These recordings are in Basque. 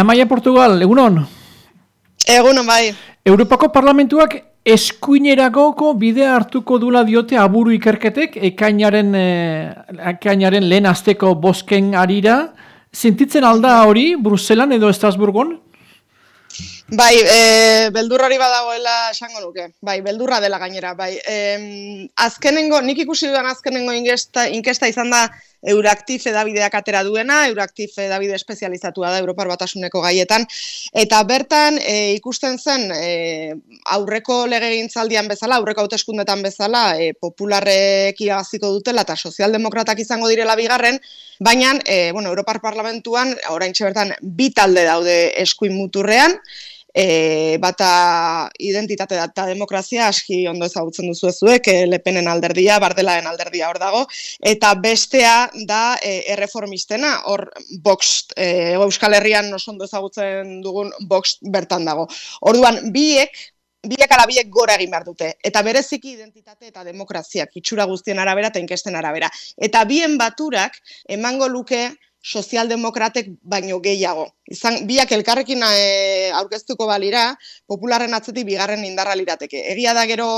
Amaia Portugal, egunon? Egunon, bai. Europako Parlamentuak eskuineragoko bidea hartuko dula diote aburu ikerketek ekainaren, eh, ekainaren lehen azteko bosken arira. Sentitzen alda hori, Bruselan edo Estrasburgon? Bai, e, beldur hori badagoela esango nuke. Bai, beldurra dela gainera. Bai, e, azkenengo, nik ikusi dudan azkenengo inkesta, inkesta izan da Euraktif edabideak atera duena, Euraktif edabide espezializatua da Europar Batasuneko gaietan, eta bertan e, ikusten zen e, aurreko legegintzaldian bezala, aurreko hauteskundetan bezala, e, popularrek irabaziko dutela eta sozialdemokratak izango direla bigarren, baina e, bueno, Europar Parlamentuan, orain bertan bi talde daude eskuin muturrean, e, bata identitate eta demokrazia aski ondo ezagutzen duzu ezuek, e, lepenen alderdia, bardelaen alderdia hor dago, eta bestea da e, erreformistena, hor box, e, Euskal Herrian oso ondo ezagutzen dugun box bertan dago. Orduan, biek, biek ala biek gora egin behar dute, eta bereziki identitate eta demokrazia, itxura guztien arabera eta inkesten arabera. Eta bien baturak emango luke sozialdemokratek baino gehiago. Izan, biak elkarrekin e, aurkeztuko balira, popularren atzetik bigarren indarra lirateke. Egia da gero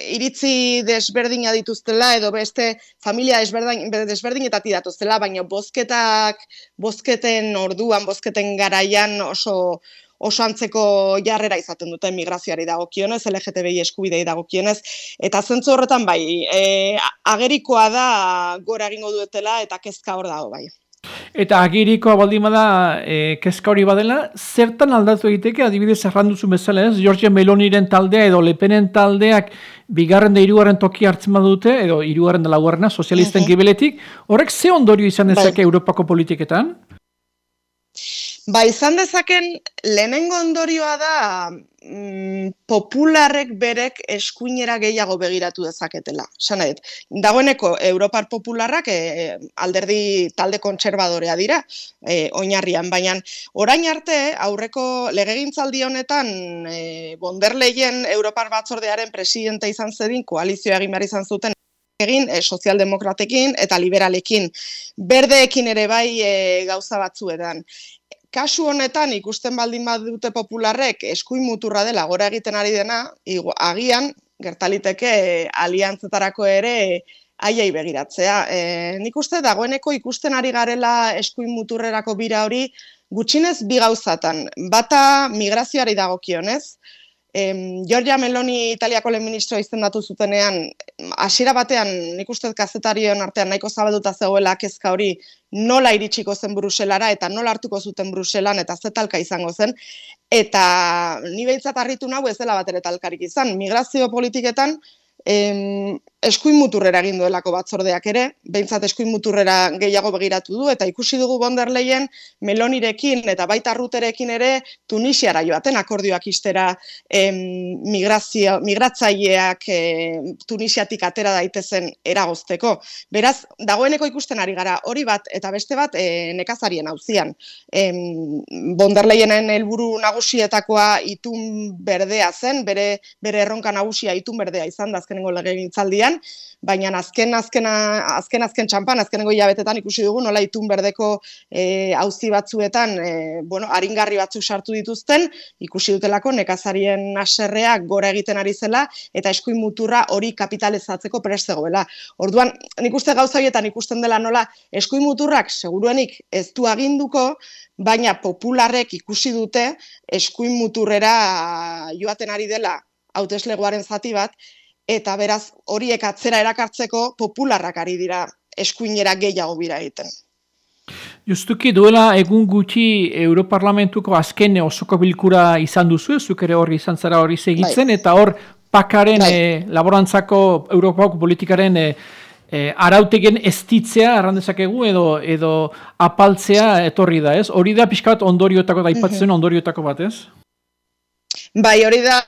iritzi desberdina dituztela edo beste familia desberdin, desberdinetati datuztela, baina bozketak, bozketen orduan, bozketen garaian oso oso antzeko jarrera izaten dute migrazioari dagokionez, LGTBI eskubidei dagokionez, eta zentzu horretan bai, e, agerikoa da gora egingo duetela eta kezka hor dago bai. Eta agirikoa baldin bada e, kezka hori badela, zertan aldatu egiteke, adibidez erranduzu bezala ez, Georgia Meloniren taldea edo Lepenen taldeak bigarren da irugarren toki hartzen badute, edo irugarren da laugarrena, sozialisten gibeletik, horrek ze ondorio izan dezake bai. Europako politiketan? Ba, izan dezaken, lehenengo ondorioa da mm, popularrek berek eskuinera gehiago begiratu dezaketela. Sanet, dagoeneko Europar popularrak e, alderdi talde kontserbadorea dira, e, oinarrian, baina orain arte, aurreko legegintzaldi honetan, e, bonderleien Europar batzordearen presidente izan zedin, koalizioa egin behar izan zuten, egin e, sozialdemokratekin eta liberalekin, berdeekin ere bai e, gauza batzuetan kasu honetan ikusten baldin badute popularrek eskuin muturra dela gora egiten ari dena, agian gertaliteke aliantzetarako ere haiei begiratzea. E, nik uste dagoeneko ikusten ari garela eskuin muturrerako bira hori gutxinez bi gauzatan. Bata migrazioari dagokionez, Em, Giorgia Meloni Italiako lehen ministroa izendatu zutenean, hasiera batean nik uste kazetarion artean nahiko zabalduta zegoela kezka hori nola iritsiko zen Bruselara eta nola hartuko zuten Bruselan eta zetalka izango zen. Eta ni behitzat harritu nahu ez dela bat ere talkarik izan. Migrazio politiketan em, eskuin muturrera egin duelako batzordeak ere, behintzat eskuin muturrera gehiago begiratu du, eta ikusi dugu bonderleien melonirekin eta baita ruterekin ere Tunisiara joaten akordioak istera em, migrazio, migratzaileak em, Tunisiatik atera daitezen eragozteko. Beraz, dagoeneko ikusten ari gara hori bat eta beste bat e, nekazarien hauzian. Bonderleienen helburu nagusietakoa itun berdea zen, bere, bere erronka nagusia itun berdea izan da azkenengo legegintzaldian, baina azken azken azken azken txampan azkenengo hilabetetan ikusi dugu nola itun berdeko eh auzi batzuetan e, bueno, aringarri batzuk sartu dituzten, ikusi dutelako nekazarien haserreak gora egiten ari zela eta eskuin muturra hori kapitalizatzeko prest zegoela. Orduan, nik uste gauza horietan ikusten dela nola eskuin muturrak seguruenik ez du aginduko, baina popularrek ikusi dute eskuin muturrera joaten ari dela hauteslegoaren zati bat, eta beraz horiek atzera erakartzeko popularrak ari dira eskuinera gehiago bira egiten. Justuki duela egun gutxi Europarlamentuko azken osoko bilkura izan duzu, zuk ere hori izan zara hori segitzen, bai. eta hor pakaren bai. e, laborantzako Europako politikaren e, e, arautegen estitzea arrandezakegu edo edo apaltzea etorri da, ez? Hori da pixka bat ondoriotako da ipatzen ondoriotako bat, ez? Bai, hori da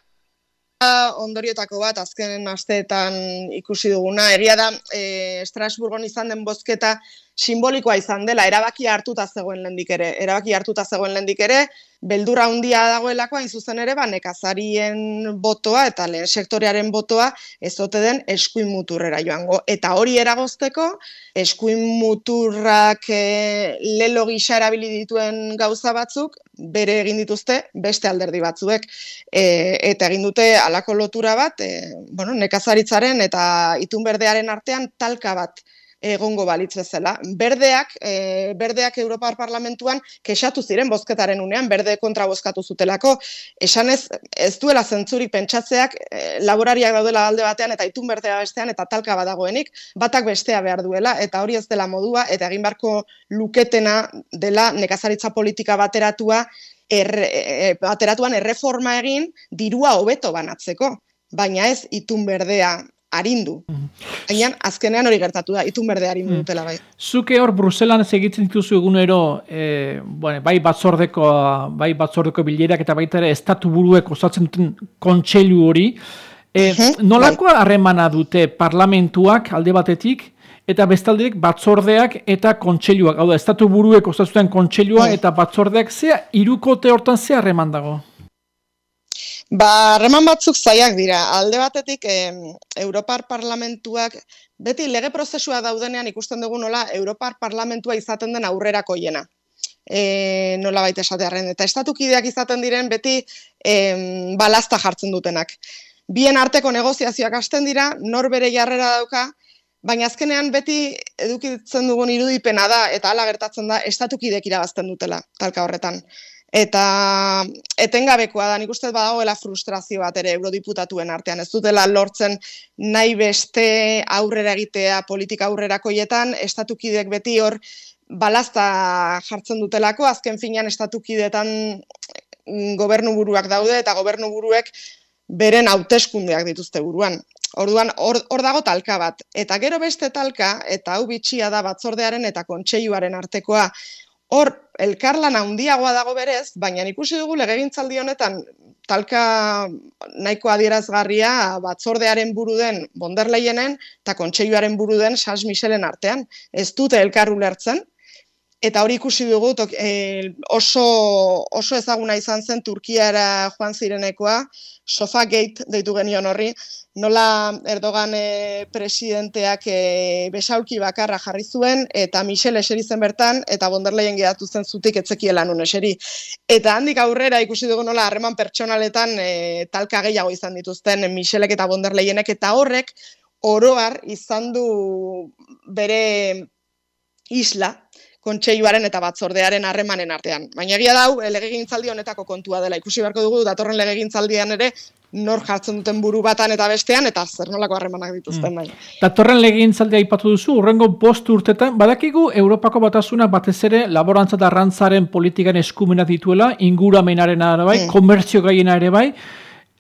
ondoriotako bat azkenen asteetan ikusi duguna. Egia da, e, Estrasburgon izan den bozketa simbolikoa izan dela, erabaki hartuta zegoen lendik ere, erabaki hartuta zegoen lendik ere, beldurra handia dagoelako hain zuzen ere, ba, nekazarien botoa eta lehen sektorearen botoa ez ote den eskuin muturrera joango. Eta hori eragozteko, eskuin muturrak e, lelo gisa erabili dituen gauza batzuk, bere egin dituzte beste alderdi batzuek. E, eta egin dute alako lotura bat, e, bueno, nekazaritzaren eta itunberdearen artean talka bat egongo balitz bezala. Berdeak, e, berdeak Europar Parlamentuan kexatu ziren bozketaren unean, berde kontra bozkatu zutelako, esan ez, ez duela zentzurik pentsatzeak e, laborariak daudela alde batean eta itun berdea bestean eta talka badagoenik, batak bestea behar duela eta hori ez dela modua eta egin barko luketena dela nekazaritza politika bateratua Er, e, bateratuan erreforma egin dirua hobeto banatzeko, baina ez itun berdea arindu. Baina, mm. azkenean hori gertatu da, itun berde arindu mm. dutela bai. Zuke hor Bruselan egitzen dituzu egunero, e, bueno, bai batzordeko, bai batzordeko bilerak eta baita ere estatu buruek osatzen duten kontseilu hori, e, nolako bai. harremana dute parlamentuak alde batetik, eta bestaldeek batzordeak eta kontseiluak, hau da, estatu buruek osatzen kontseilua bai. eta batzordeak, zea, irukote hortan ze harreman dago? Ba, reman batzuk zaiak dira. Alde batetik, eh, Europar Parlamentuak, beti lege prozesua daudenean ikusten dugu nola Europar Parlamentua izaten den aurrerako jena. E, nola baita esatearen. Eta estatukideak izaten diren beti eh, balazta jartzen dutenak. Bien arteko negoziazioak hasten dira, nor bere jarrera dauka, baina azkenean beti edukitzen dugun irudipena da, eta hala gertatzen da, estatukidek irabazten dutela, talka horretan eta etengabekoa da, nik uste badagoela frustrazio bat ere eurodiputatuen artean. Ez dutela lortzen nahi beste aurrera egitea politika aurrerakoietan, estatukidek beti hor balazta jartzen dutelako, azken finean estatukidetan mm, gobernu buruak daude eta gobernu buruek beren hauteskundeak dituzte buruan. Orduan, hor, hor dago talka bat. Eta gero beste talka, eta hau bitxia da batzordearen eta kontseiluaren artekoa, Hor, elkarlan handiagoa dago berez, baina ikusi dugu legegintzaldi honetan talka nahiko adierazgarria batzordearen buru den Bonderleienen eta kontseiluaren buru den Sas Michelen artean. Ez dute elkar ulertzen, Eta hori ikusi dugu e, oso, oso ezaguna izan zen Turkiara joan zirenekoa, sofa gate deitu genion horri, nola Erdogan e, presidenteak e, besaulki bakarra jarri zuen, eta Michel eseri zen bertan, eta bonderleien geratu zen zutik etzekiela nun eseri. Eta handik aurrera ikusi dugu nola harreman pertsonaletan e, talka gehiago izan dituzten Michelek eta bonderleienek, eta horrek oroar izan du bere isla, kontseiluaren eta batzordearen harremanen artean. Baina egia dau, legegintzaldi honetako kontua dela. Ikusi beharko dugu, datorren legegintzaldian ere, nor jartzen duten buru batan eta bestean, eta zer nolako harremanak dituzten. Mm. Datorren legegintzaldia aipatu duzu, urrengo bost urtetan, badakigu Europako batasuna batez ere laborantza da rantzaren politikan eskumena dituela, inguramenaren ere bai, mm. komertzio gaiena ere bai.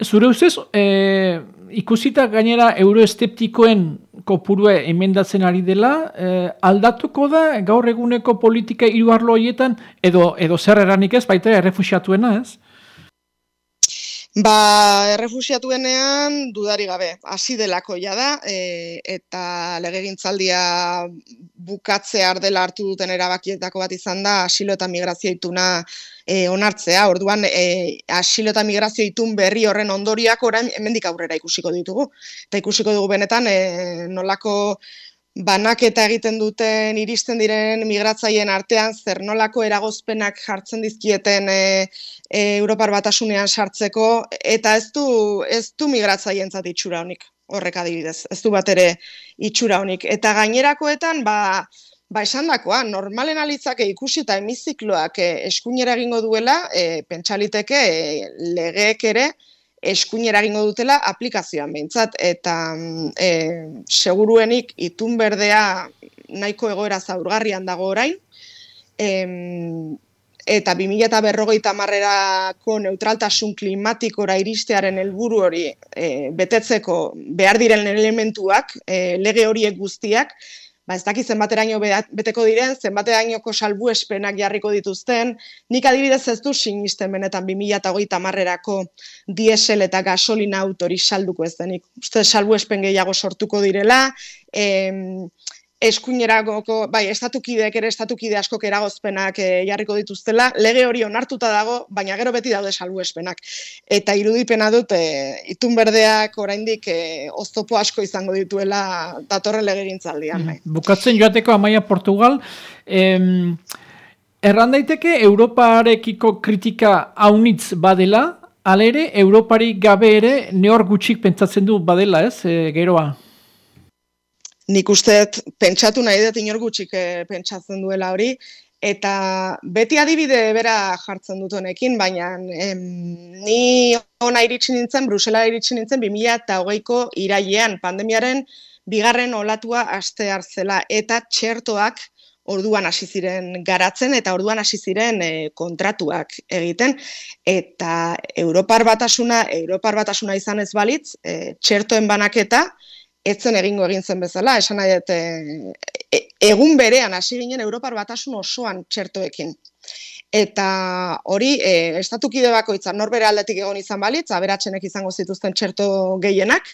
Zure ustez, e, ikusita gainera euroesteptikoen kopurue emendatzen ari dela, eh, aldatuko da gaur eguneko politika hiru arlo hoietan edo edo zer eranik ez baita errefuxiatuena, ez? Ba, errefusiatuenean dudari gabe, hasi delako ja da, e, eta legegintzaldia bukatze ardela hartu duten erabakietako bat izan da, asilo eta migrazio ituna e, onartzea, orduan e, asilo eta migrazio itun berri horren ondoriak orain hemendik aurrera ikusiko ditugu. Eta ikusiko dugu benetan, e, nolako banaketa egiten duten iristen diren migratzaien artean zer nolako eragozpenak jartzen dizkieten e, e, Europar batasunean sartzeko eta ez du ez du migratzaientzat itxura honik horrek adibidez. Ez du bat ere itxura honik eta gainerakoetan ba ba esandakoa normalen alitzake ikusi eta hemizikloak e, eskuinera egingo duela e, pentsaliteke e, legeek ere eskuinera egingo dutela aplikazioan behintzat, eta e, seguruenik itun berdea nahiko egoera zaurgarrian dago orain, e, eta 2000 eta berrogeita marrerako neutraltasun klimatikora iristearen helburu hori e, betetzeko behar diren elementuak, e, lege horiek guztiak, ba ez dakit zenbateraino beteko diren, zenbaterainoko salbuespenak jarriko dituzten, nik adibidez ez du sinisten benetan 2008 marrerako diesel eta gasolina autori salduko ez denik. Uste salbuespen gehiago sortuko direla, em, eskuineragoko, bai, estatukideek ere estatukide askok eragozpenak e, jarriko dituztela, lege hori onartuta dago, baina gero beti daude salbuespenak. Eta irudipena dut, e, itun berdeak oraindik e, oztopo asko izango dituela datorren lege gintzaldian. Mm, bukatzen joateko Amaia Portugal, em, erran daiteke Europarekiko kritika haunitz badela, alere Europari gabe ere neor gutxik pentsatzen du badela ez, e, geroa? Nik uste pentsatu nahi dut inor gutxik eh, pentsatzen duela hori, eta beti adibide bera jartzen dut honekin, baina em, ni ona iritsi nintzen, Brusela iritsi nintzen, 2000 eta hogeiko irailean pandemiaren bigarren olatua aste hartzela, eta txertoak orduan hasi ziren garatzen eta orduan hasi ziren eh, kontratuak egiten. Eta Europar batasuna Europar batasuna izan ez balitz e, txertoen banaketa etzen egingo egin zen bezala, esan nahi dut, e, egun berean hasi ginen Europar batasun osoan txertoekin. Eta hori, e, estatukide bakoitza norbere aldetik egon izan balitz, aberatzenek izango zituzten txerto gehienak,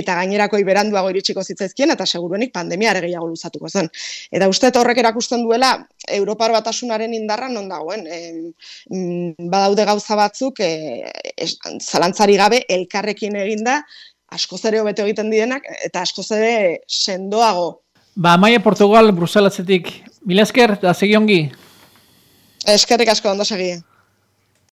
eta gainerako beranduago iritsiko zitzaizkien, eta seguruenik pandemia ere gehiago luzatuko zen. Eta uste horrek erakusten duela, Europar batasunaren indarra non dagoen. E, badaude gauza batzuk, e, zalantzari gabe, elkarrekin eginda, asko zere hobeto egiten dienak, eta asko zere sendoago. Ba, Maia Portugal, Bruselatzetik, mila esker, da segi ongi? Eskerrik asko, ondo segi.